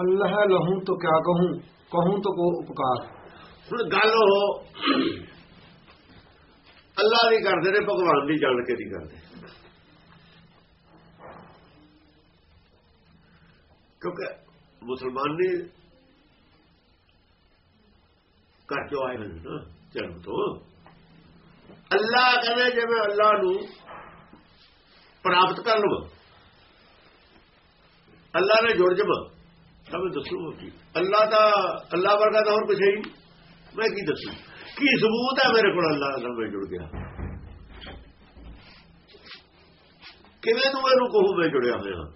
ਅੱਲਾਹ ਲਹੂੰ ਤੋ ਕਿਆ ਕਹੂੰ? ਕਹੂੰ ਤੋ ਕੋ ਉਪਕਾਰ। ਹੁਣ ਗੱਲ ਉਹ ਅੱਲਾ ਦੀ ਕਰਦੇ ਨੇ, ਭਗਵਾਨ ਦੀ ਜਾਣ ਕੇ ਨਹੀਂ ਕਰਦੇ। ਕਿਉਂਕਿ ਮੁਸਲਮਾਨ ਨੇ ਘਰ ਚੋਂ ਆਏ ਨੇ ਨਾ, ਜਨਮ ਤੋਂ। ਅੱਲਾ ਕਹਿੰਦੇ ਜਿਵੇਂ ਅੱਲਾ ਨੂੰ ਪ੍ਰਾਪਤ ਕਰ ਲਵਾਂ। ਅੱਲਾ ਨੇ ਜੁੜ ਜਮਾ ਤਾਂ ਮੈਂ ਕੀ। ਅੱਲਾ ਦਾ, ਅੱਲਾ ਵਰਗਾ ਤਾਂ ਹੋਰ ਕੁਛ ਹੈ ਹੀ ਨਹੀਂ। ਮੈਂ ਕੀ ਦੱਸੂ? ਕੀ ਸਬੂਤ ਹੈ ਮੇਰੇ ਕੋਲ ਅੱਲਾ ਨਾਲ ਮੈਂ ਜੁੜ ਗਿਆ? ਕਿਵੇਂ ਤੂੰ ਇਹਨੂੰ ਕਹੂ ਮੈਂ ਜੁੜਿਆ ਹੋਇਆ?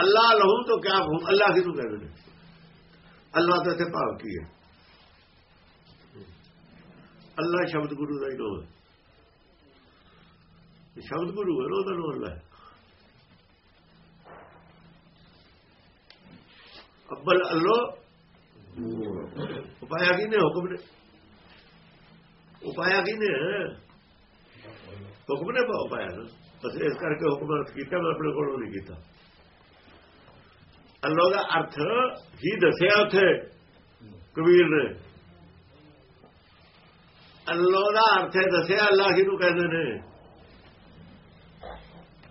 ਅੱਲਾ ਲਹੂ ਤੋਂ ਕਿਆ ਕਹੂੰ? ਅੱਲਾ ਕਿਹਨੂੰ ਕਹਿੰਦੇ ਨੇ ਅੱਲਾ ਤਾਂ ਤੇ ਭਾਵ ਕੀ ਹੈ? ਅੱਲਾ ਸ਼ਬਦ ਗੁਰੂ ਦਾ ਹੀ ਨਾਮ ਹੈ। ਸ਼ਬਦ ਗੁਰੂ ਹੈ ਉਹਦਾ ਨਾਮ ਅੱਲਾ ਹੈ। ਅੱਬਲ ਅੱਲੋ ਉਪਾਇਆ ਕੀ ਹੁਕਮ ਨੇ? ਉਪਾਇਆ ਕੀ ਹੁਕਮ ਨੇ ਉਪਾਇਆ ਨਾ। ਬਸ ਇਸ ਕਰਕੇ ਹੁਕਮ ਅਰਥ ਕੀਤਾ, ਮੈਂ ਆਪਣੇ ਕੋਲੋਂ ਨਹੀਂ ਕੀਤਾ। ਅੱਲੋ ਦਾ ਅਰਥ ਹੀ ਦੱਸਿਆ ਉੱਥੇ ਕਬੀਰ ਨੇ। ਅੱਲੋ ਦਾ ਅਰਥ ਹੈ ਦੱਸਿਆ, ਅੱਲਾ ਕਿਹਨੂੰ ਕਹਿੰਦੇ ਨੇ?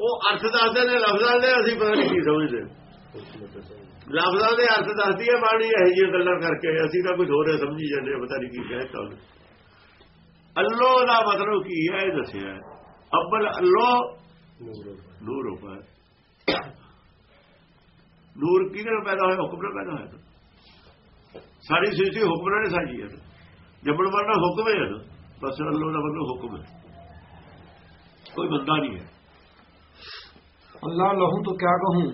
ਉਹ ਅਰਥ ਦੱਸਦੇ ਨੇ, ਲਫ਼ਜ਼ਾਂ ਦੇ, ਅਸੀਂ ਪਤਾ ਨਹੀਂ ਕੀ ਸਮਝਦੇ। ਲਫ਼ਜ਼ਾਂ ਦੇ ਅਰਥ ਦੱਸਦੀ ਹੈ ਬਾਣੀ ਇਹ ਜਿਹੀਆਂ ਗੱਲਾਂ ਕਰਕੇ ਅਸੀਂ ਤਾਂ ਕੁਝ ਹੋਰ ਸਮਝੀ ਜਾਂਦੇ ਪਤਾ ਨਹੀਂ ਕੀ ਕਹਿਤਾ ਉਹਨੇ। ਅੱਲੋ ਦਾ ਮਤਲਬ ਕੀ ਹੈ, ਇਹ ਦੱਸਿਆ ਅੱਬਲ ਅੱਲੋ ਨੂਰ ਉਪਰ ਨੂਰ ਕਿਹਦੇ ਨਾਲ ਪੈਦਾ ਹੋਇਆ? ਹੁਕਮ ਨਾਲ ਪੈਦਾ ਹੋਇਆ ਸਾਰੀ ਸ੍ਰਿਸ਼ਟੀ ਹੁਕਮ ਨਾਲ ਸਾਜੀ ਹੈ ਜੰਮਣ ਵਾਲਾ ਹੁਕਮ ਹੈ ਨਾ ਬਸ ਅੱਲੋ ਦਾ ਮਤਲਬ ਹੁਕਮ ਹੈ। ਕੋਈ ਬੰਦਾ ਨਹੀਂ ਹੈ। ਅੱਲਾ ਲਹੂ ਤੋਂ ਕਿਆ ਕਹੂੰ?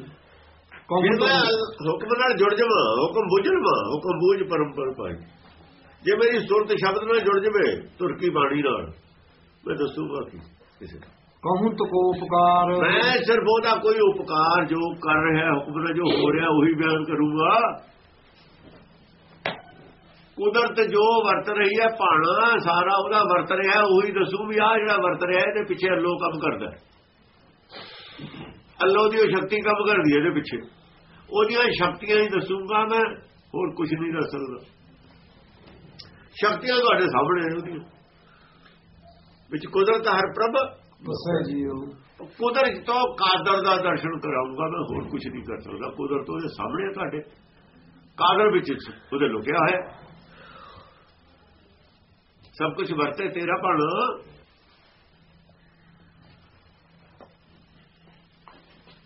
ਹੁਕਮ ਨਾਲ ਜੁੜ ਜਾਵਾਂ ਹੁਕਮ ਬੁੱਝ ਲਵਾਂ ਹੁਕਮ ਬੂਝ ਪਰੰਪਰ ਪਾਈ। ਜੇ ਮੇਰੀ ਸੁਰਤ ਸ਼ਬਦ ਨਾਲ ਜੁੜ ਜਾਵੇ ਤੁਰਕੀ ਬਾਣੀ ਨਾਲ ਮੈਂ ਦੱਸੂਗਾ ਕੀ ਕਿਸੇ। ਕਹੂੰ ਤੋ ਕੋ ਉਪਕਾਰ। ਮੈਂ ਸਿਰਫ ਉਹਦਾ ਕੋਈ ਉਪਕਾਰ ਜੋ ਕਰ ਰਿਹਾ ਹੁਕਮ ਨਾਲ ਜੋ ਹੋ ਰਿਹਾ ਉਹੀ ਬਿਆਨ ਕਰੂੰਗਾ। ਕੁਦਰਤ ਜੋ ਵਰਤ ਰਹੀ ਹੈ ਭਾਣਾ ਸਾਰਾ ਉਹਦਾ ਵਰਤ ਰਿਹਾ ਉਹੀ ਦੱਸੂ ਵੀ ਆ ਜਿਹੜਾ ਵਰਤ ਰਿਹਾ ਇਹਦੇ ਪਿੱਛੇ ਅੱਲੋ ਕੰਮ ਕਰਦਾ। ਅੱਲੋ ਦੀ ਉਹ ਸ਼ਕਤੀ ਕੰਮ ਕਰਦੀ ਹੈ ਇਹਦੇ ਪਿੱਛੇ। ਉਹਦੀਆਂ ਸ਼ਕਤੀਆਂ ਹੀ ਦੱਸੂਗਾ ਮੈਂ ਹੋਰ ਕੁਝ ਨਹੀਂ ਦੱਸ ਸਕਦਾ। ਸ਼ਕਤੀਆਂ ਤੁਹਾਡੇ ਸਾਹਮਣੇ ਨੇ ਉਹਦੀਆਂ। ਵਿੱਚ ਕੁਦਰਤ ਹਰ ਪ੍ਰਭ ਬਸੇ ਜੀਓ ਕੁਦਰਤ ਤੋਂ ਕਾਦਰ ਦਾ ਦਰਸ਼ਨ ਕਰਾਉਂਗਾ ਮੈਂ ਹੋਰ ਕੁਝ ਨਹੀਂ ਕਰ ਸਕਦਾ। ਕੁਦਰਤ ਉਹਦੇ ਸਾਹਮਣੇ ਤੁਹਾਡੇ। ਕਾਦਰ ਵਿੱਚ ਉਹਦੇ ਲੁਕਿਆ ਹੈ ਸਭ ਕੁਝ ਵਰਤੇ ਤੇਰਾ ਭਣ।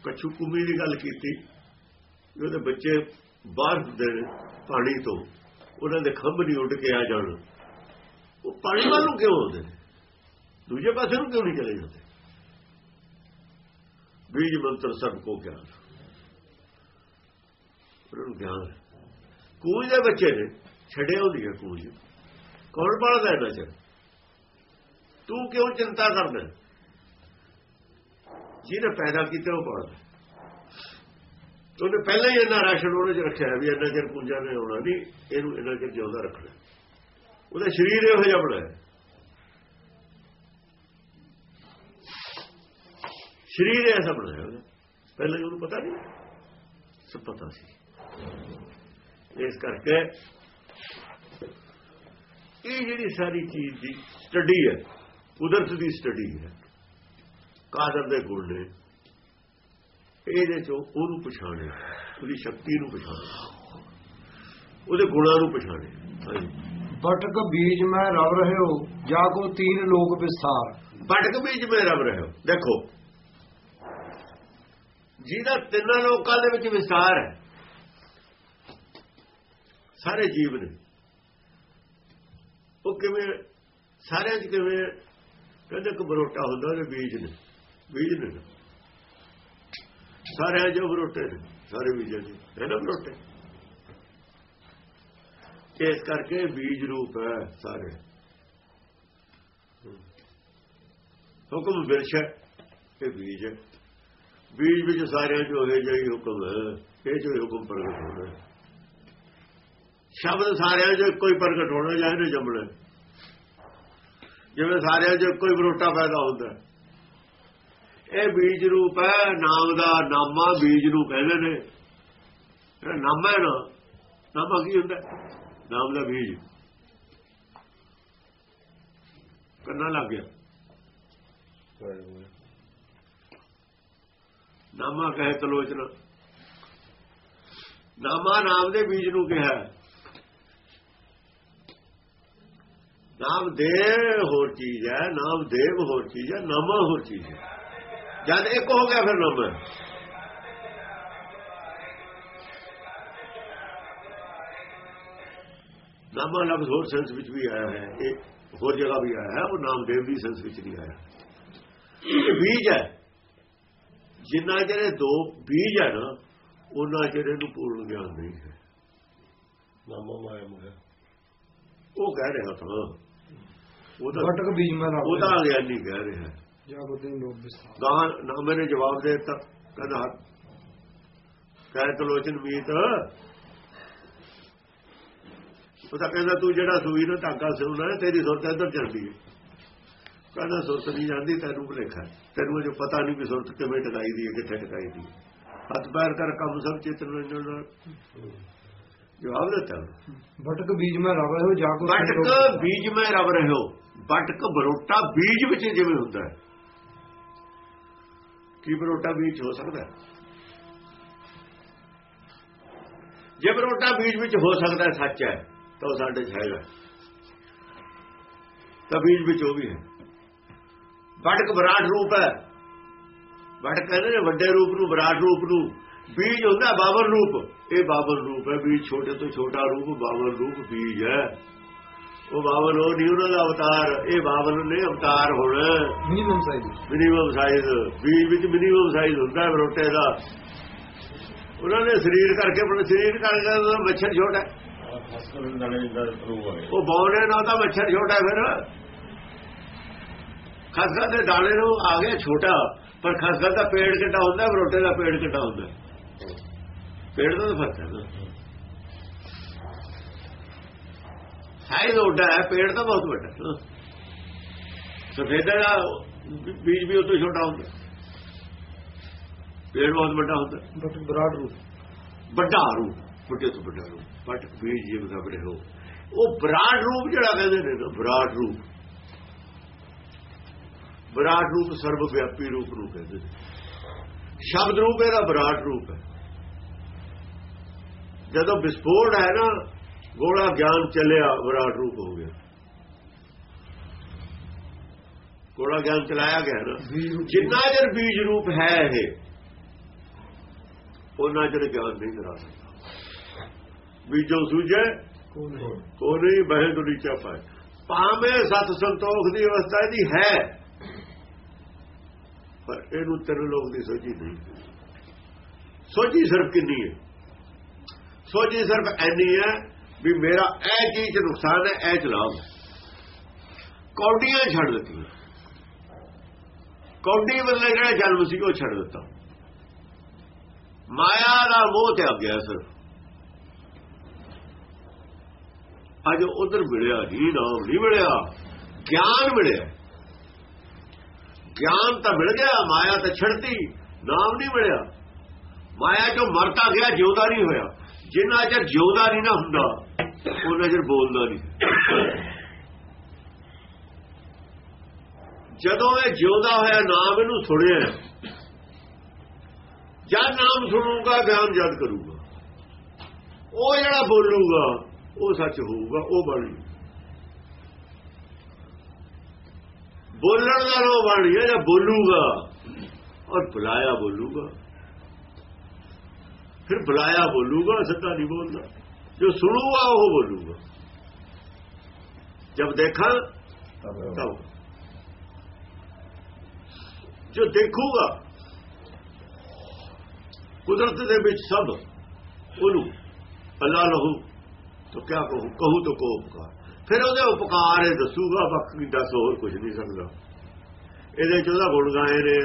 ਕਛੂ ਕੁਮੀ ਦੀ ਗੱਲ ਕੀਤੀ। ਵੀ ਉਹਦੇ ਬੱਚੇ ਬਾਹਰ ਹੁੰਦੇ ਨੇ ਪਾਣੀ ਤੋਂ। ਉਹਨਾਂ ਦੇ ਖੰਭ ਨਹੀਂ ਉੱਡ ਕੇ ਆ ਜਾਣ। ਉਹ ਪਾਣੀ ਵੱਲ ਨੂੰ ਕਿਉਂ ਆਉਂਦੇ ਨੇ? ਦੂਜੇ ਪਾਸੇ ਨੂੰ ਕਿਉਂ ਨਹੀਂ ਚਲੇ ਜਾਂਦੇ? ਬੀਜ ਮੰਤਰ ਸਭ ਕੋ ਗਿਆਨ। ਉਹਨਾਂ ਨੂੰ ਗਿਆਨ ਹੈ। ਕੂਜ ਦੇ ਬੱਚੇ ਨੇ ਛੱਡੇ ਹੁੰਦੀ ਹੈ ਕੂਜ। ਕੌਣ ਪਾਲਦਾ ਇਹਨਾਂ ਚ? ਤੂੰ ਕਿਉਂ ਚਿੰਤਾ ਕਰਦਾ? ਜਿਹਨੇ ਪੈਦਾ ਕੀਤਾ ਉਹ ਪਾਲਦਾ। ਉਹਨੇ ਪਹਿਲਾਂ ਹੀ ਇਹਨਾਂ ਰਾਸ਼ਨ ਉਹਨੇ ਚ ਰੱਖਿਆ ਵੀ ਇੰਨਾ ਚਿਰ ਪੂਜਾ ਨੇ ਆਉਣਾ ਨਹੀਂ ਇਹਨੂੰ ਇੰਨਾ ਚਿਰ ਜਿਉਂਦਾ ਰੱਖਣਾ ਉਹਦਾ ਸਰੀਰ ਇਹੋ ਜਿਹਾ ਬਣਾਇਆ ਸਰੀਰ ਐਸਾ ਬਣਾਇਆ ਉਹਦਾ ਪਹਿਲਾਂ ਹੀ ਉਹਨੂੰ ਪਤਾ ਨਹੀਂ ਸਭ ਪਤਾ ਸੀ। ਇਸ ਕਰਕੇ ਇਹ ਜਿਹੜੀ ਸਾਰੀ ਚੀਜ਼ ਦੀ ਸਟੱਡੀ ਹੈ, ਕੁਦਰਤ ਦੀ ਸਟੱਡੀ ਹੈ, ਕਾਦਰ ਦੇ ਗੁਣ ਨੇ। ਇਹਦੇ ਚੋਂ ਉਹਨੂੰ ਪਛਾਣੇ ਉਹਦੀ ਸ਼ਕਤੀ ਨੂੰ ਪਛਾਣੇ ਉਹਦੇ ਗੁਣਾਂ ਨੂੰ ਪਛਾਣੇ ਬਟਕ ਬੀਜ ਮੈਂ ਰਵ ਰਹੇ ਹੋ ਜਾ ਕੋ ਤੀਨ ਲੋਕ ਵਿਸਾਰ। ਭਟਕ ਵਿੱਚ ਮੇ ਰਹੇ ਹੋ ਦੇਖੋ ਜਿਹਦਾ ਤਿੰਨਾਂ ਲੋਕਾਂ ਦੇ ਵਿੱਚ ਵਿਸਤਾਰ ਹੈ ਸਾਰੇ ਜੀਵ ਨੇ। ਉਹ ਕਿਵੇਂ ਸਾਰਿਆਂ 'ਚ ਕਿਵੇਂ ਕਹਿੰਦੇ ਕਿ ਬਰੋਟਾ ਹੁੰਦਾ ਉਹਦੇ ਬੀਜ ਨੇ ਬੀਜ ਨੇ। ਨਾ। ਸਾਰਿਆਂ 'ਚ ਬਰੋਟੇ ਨੇ ਸਾਰੇ ਬੀਜਾਂ 'ਚ ਹੈ ਨਾ ਬਰੋਟੇ ਇਸ ਕਰਕੇ ਬੀਜ ਰੂਪ ਹੈ ਸਾਰੇ। ਹੁਕਮ ਬਿਰਸ਼ ਹੈ ਇਹ ਬੀਜ ਹੈ। ਬੀਜ ਵਿੱਚ ਸਾਰਿਆਂ ਚ ਹੋਏ ਜਾਈ ਹੁਕਮ ਇਹ ਜੋ ਹੁਕਮ ਪ੍ਰਗਟ ਹੋਣਾ ਸ਼ਬਦ ਸਾਰਿਆਂ ਚ ਕੋਈ ਪ੍ਰਗਟ ਹੋਣਾ ਜਾਂ ਇਹਨੇ ਜੰਮਣਾ। ਜਿਵੇਂ ਸਾਰਿਆਂ ਚ ਕੋਈ ਬਰੋਟਾ ਪੈਦਾ ਹੁੰਦਾ ਹੈ। ਇਹ ਬੀਜ ਰੂਪ ਹੈ, ਨਾਮ ਦਾ ਨਾਮਾ ਬੀਜ ਨੂੰ ਕਹਿੰਦੇ ਨੇ। ਜਿਹੜਾ ਨਾਮਾ ਹੈ ਨਾ, ਨਾਮਾ ਕੀ ਹੁੰਦਾ? ਨਾਮ ਦਾ ਬੀਜ। ਕੰਨਾ ਲੱਗ ਗਿਆ। ਨਾਮਾ ਕਹੇ ਤਲੋਚਨਾ। ਨਾਮਾ ਨਾਮ ਦੇ ਬੀਜ ਨੂੰ ਕਿਹਾ। ਹੈ। ਨਾਮ ਦੇ ਹੋਰ ਚੀਜ਼ ਹੈ, ਨਾਮ ਦੇਵ ਹੋਰ ਚੀਜ਼ ਹੈ, ਨਾਮਾ ਹੋਰ ਚੀਜ਼ ਹੈ। ਜਦ ਇੱਕ ਹੋ ਗਿਆ ਫਿਰ ਨਾਮ ਹੈ ਨਾਮਾ ਲਫ਼ਜ਼ ਹੋਰ ਸੈਂਸ ਵਿੱਚ ਵੀ ਆਇਆ ਹੈ ਇਹ ਹੋਰ ਜਗ੍ਹਾ ਵੀ ਆਇਆ ਹੈ ਉਹ ਨਾਮਦੇਵ ਦੀ ਸੈਂਸ ਵਿੱਚ ਨਹੀਂ ਆਇਆ। ਬੀਜ ਹੈ। ਜਿੰਨਾ ਜਿਹੜੇ ਦੋ ਬੀਜ ਹੈ ਨਾ ਉਹਨਾਂ ਜਿਹੜੇ ਨੂੰ ਪੂਰਨ ਗਿਆਨ ਨਹੀਂ ਹੈ। ਨਾਮਾ ਮਾਇਆ ਮੁਗਾ ਉਹ ਕਹਿ ਰਿਹਾ ਤਾਂ। ਉਹਦਾ ਭਟਕ ਬੀਜ ਮੈਂ ਉਹਦਾ ਗਿਆਨ ਕਹਿ ਰਿਹਾ। ਜਾ ਗਾਂ ਨਾ ਮੈਨੇ ਜਵਾਬ ਦੇ ਦਿੱਤਾ। ਕਹਿੰਦਾ ਕਹਿ ਤਲੋਚਨ ਮੀਤ। ਉਹ ਤਾਂ ਕਹਿੰਦਾ ਤੂੰ ਜਿਹੜਾ ਸੂਈ ਨੂੰ ਧਾਗਾ ਸਿਉਣਾ ਹੈ, ਤੇਰੀ ਸੁਰਤ ਇੱਧਰ ਚੱਲਦੀ ਹੈ। ਕਹਿੰਦਾ ਸੁਰਤ ਨਹੀਂ ਜਾਂਦੀ ਤੈਨੂੰ ਭੁਲੇਖਾ ਹੈ। ਤੈਨੂੰ ਅਜੇ ਪਤਾ ਨਹੀਂ ਵੀ ਸੁਰਤ ਕਿਵੇਂ ਟਿਕਾਈ ਦੀ ਹੈ ਕਿੱਥੇ ਟਿਕਾਈ ਦੀ ਹੈ। ਹੱਥ ਪੈਰ ਕਰ ਕੰਮ ਸਭ ਚਿਤਨ ਨਾਲ। ਜਵਾਬ ਦਿੱਤਾ। ਭਟਕ ਬੀਜ ਮੈਂ ਰਵ ਰਹਿਓ ਜਾ ਕੋ ਬਟਕ ਬੀਜ ਮੈਂ ਰਬ ਰਹਿਓ। ਬਟਕ ਬਰੋਟਾ ਬੀਜ ਵਿੱਚ ਜਿਵੇਂ ਹੁੰਦਾ ਹੈ। ਕੀ ਬਰੋਟਾ ਬੀਜ ਹੋ ਸਕਦਾ? ਜੇ ਬਰੋਟਾ ਬੀਜ ਵਿੱਚ ਹੋ ਸਕਦਾ ਸੱਚ ਹੈ, ਤਾਂ ਉਹ ਸਾਡੇ ਹੈਗਾ। ਤਾਂ ਬੀਜ ਵਿੱਚ ਉਹ ਵੀ ਹੈ। ਬਟਕ ਵਿਰਾਟ ਰੂਪ ਹੈ। ਬਟਕ ਕਹਿੰਦੇ ਨੇ ਵੱਡੇ ਰੂਪ ਨੂੰ ਵਿਰਾਟ ਰੂਪ ਨੂੰ। ਬੀਜ ਹੁੰਦਾ ਬਾਬਰ ਰੂਪ। ਇਹ ਬਾਬਰ ਰੂਪ ਹੈ, ਬੀਜ ਛੋਟੇ ਤੋਂ ਛੋਟਾ ਰੂਪ, ਬਾਬਰ ਰੂਪ ਬੀਜ ਹੈ। ਉਹ ਬਾਬਰ ਉਹ ਨਹੀਂ ਉਹਨਾਂ ਦਾ ਅਵਤਾਰ ਇਹ ਬਾਬਰ ਨੇ ਅਵਤਾਰ ਹੋਣਾ। ਮਿਨੀਮਮ ਸਾਈਜ਼ ਮਿਨੀਮਮ ਸਾਈਜ਼ ਬੀਜ ਵਿੱਚ ਮਿਨੀਮਮ ਸਾਈਜ਼ ਹੁੰਦਾ ਹੈ ਬਰੋਟੇ ਦਾ। ਉਹਨਾਂ ਨੇ ਸਰੀਰ ਕਰਕੇ ਆਪਣਾ ਸਰੀਰ ਕਰਕੇ ਮੱਛਰ ਛੋਟਾ ਉਹ ਬੌਣੇ ਨਾਲ ਤਾਂ ਮੱਛਰ ਛੋਟਾ ਫਿਰ। ਖਸਖਸ ਦੇ ਦਾਣੇ ਨੂੰ ਆ ਗਿਆ ਛੋਟਾ ਪਰ ਖਸਖਸ ਦਾ ਪੇੜ ਕਿੱਡਾ ਹੁੰਦਾ ਬਰੋਟੇ ਦਾ ਪੇੜ ਕਿੱਡਾ ਹੁੰਦਾ। ਪੇੜ ਦਾ ਫ਼ਰਕ ਹੈ ਨਾ ਸਾਈਜ਼ ਵੱਡਾ ਹੈ ਪੇੜ ਤਾਂ ਬਹੁਤ ਵੱਡਾ ਹੈ। ਸਫੇਦੇ ਦਾ ਬੀਜ ਵੀ ਉਹ ਤੋਂ ਛੋਟਾ ਹੁੰਦਾ ਪੇੜ ਬਹੁਤ ਵੱਡਾ ਹੁੰਦਾ ਭਟਕ ਵਿਰਾਟ ਰੂਪ। ਵੱਡਾ ਰੂਪ ਵੱਡੇ ਤੋਂ ਵੱਡਾ ਰੂਪ। ਪਟ ਬੀਜ ਜਿਵੇਂ ਖਬਰੇ ਹੋ ਉਹ ਵਿਰਾਟ ਰੂਪ ਜਿਹੜਾ ਕਹਿੰਦੇ ਨੇ ਵਿਰਾਟ ਰੂਪ। ਵਿਰਾਟ ਰੂਪ ਸਰਵ ਵਿਆਪੀ ਰੂਪ ਨੂੰ ਕਹਿੰਦੇ ਨੇ। ਸ਼ਬਦ ਰੂਪ ਇਹਦਾ ਵਿਰਾਟ ਰੂਪ ਹੈ। ਜਦੋਂ ਵਿਸਫੋਟ ਹੈ ਨਾ ਗੋਲਾ ਗਿਆਨ ਚੱਲਿਆ ਵਿਰਾਟ ਰੂਪ ਹੋ ਗਿਆ। ਗੋਲਾ ਗਿਆਨ ਚਲਾਇਆ ਗਿਆ ਨਾ। ਜਿੰਨਾ ਚਿਰ ਬੀਜ ਰੂਪ ਹੈ ਇਹ ਉਹਨਾਂ ਚਿਰ ਗਿਆਨ ਨਹੀਂ ਕਰਾ ਸਕਦਾ। ਬੀਜੋ ਸੂਝੇ ਕੋ ਨਹੀਂ ਬਹਿ ਦੁਨੀ ਚਾਪਾ ਪਾਵੇਂ ਸਤ ਸੰਤੋਖ ਦੀ ਅਵਸਥਾ ਦੀ ਹੈ ਪਰ ਇਹਨੂੰ ਤੇਰੇ ਲੋਕ ਦੀ ਸੋਝੀ ਨਹੀਂ। ਸੋਝੀ ਸਿਰਫ ਕਿੰਨੀ ਹੈ? ਸੋਝੀ ਸਿਰਫ ਐਨੀ ਹੈ ਵੀ ਮੇਰਾ ਇਹ ਚੀਜ਼ 'ਚ ਨੁਕਸਾਨ ਹੈ, ਇਹ ਚ ਲਾਭ ਕੌਡੀਆਂ ਛੱਡ ਦਿੱਤੀਆਂ। ਕੌਡੀ ਬਦਲੇ ਜਿਹੜਾ ਜਨਮ ਸੀ, ਉਹ ਛੱਡ ਦਿੱਤਾ। ਮਾਇਆ ਦਾ ਮੋਹ ਤੇ ਆ ਗਿਆ, ਸਰ। ਅੱਜ ਉਧਰ ਮਿਲਿਆ ਜੀ ਨਾਮ ਨਹੀਂ ਮਿਲਿਆ। ਗਿਆਨ ਮਿਲਿਆ। ਗਿਆਨ ਤਾਂ ਮਿਲ ਗਿਆ, ਮਾਇਆ ਤਾਂ ਛੱਡਤੀ, ਨਾਮ ਨਹੀਂ ਮਿਲਿਆ। ਮਾਇਆ ਚੋਂ ਮਰਤਾ ਗਿਆ, ਜਿਉਂਦਾ ਨਹੀਂ ਹੋਇਆ। ਜਿੰਨਾ ਚਿਰ ਜਿਉਂਦਾ ਨਹੀਂ ਨਾ ਹੁੰਦਾ ਉਹਨਾਂ ਚਿਰ ਬੋਲਦਾ ਨਹੀਂ ਜਦੋਂ ਇਹ ਜਿਉਂਦਾ ਹੋਇਆ ਨਾਮ ਇਹਨੂੰ ਸੁਣਿਆ ਜਦ ਨਾਮ ਸੁਣੂਗਾ, ਗਿਆਨ ਜਦ ਕਰੂਗਾ। ਉਹ ਜਿਹੜਾ ਬੋਲੂਗਾ, ਉਹ ਸੱਚ ਹੋਊਗਾ, ਉਹ ਬਣੀ। ਬੋਲਣ ਦਾ ਰੋ ਬਣੀ ਹੈ, ਜਾਂ ਬੋਲੂਗਾ, ਔਰ ਬੁਲਾਇਆ ਬੋਲੂਗਾ। ਫਿਰ ਬੁਲਾਇਆ ਬੋਲੂਗਾ, ਸਿੱਧਾ ਨਹੀਂ ਬੋਲਦਾ। ਜੋ ਸੁਣੂਗਾ ਉਹ ਬੋਲੂਗਾ ਜਦ ਦੇਖਾਂ ਤਬ ਜੋ ਦੇਖੂਗਾ ਕੁਦਰਤ ਦੇ ਵਿੱਚ ਸਭ ਉਹਨੂੰ ਅੱਲਾ ਲਹੂ ਤਾਂ ਕਿਆ ਕਹੂੰ? ਕਹੂੰ ਤਾਂ ਕੋ ਉਪਕਾਰ। ਫਿਰ ਉਹਦੇ ਉਪਕਾਰ ਇਹ ਦੱਸੂਗਾ ਬਾਕੀ ਦੱਸ ਹੋਰ ਕੁਝ ਨਹੀਂ ਸਕਦਾ ਇਹਦੇ ਚ ਉਹਦਾ ਗੁਣ ਗਾਏ ਨੇ।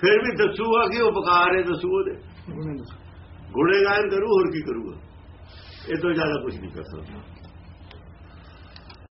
ਫਿਰ ਵੀ ਦੱਸੂਗਾ ਕਿ ਉਪਕਾਰ ਇਹ ਦੱਸੂ ਉਹਦੇ। ਗੁਣੇ ਗਾਇਨ ਕਰੂ ਹੋਰ ਕੀ ਕਰੂਗਾ? ਇਹ ਤੋਂ ਜ਼ਿਆਦਾ ਕੁਝ ਨਹੀਂ ਕਰ ਸਕਦਾ।